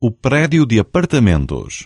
o prédio de apartamentos.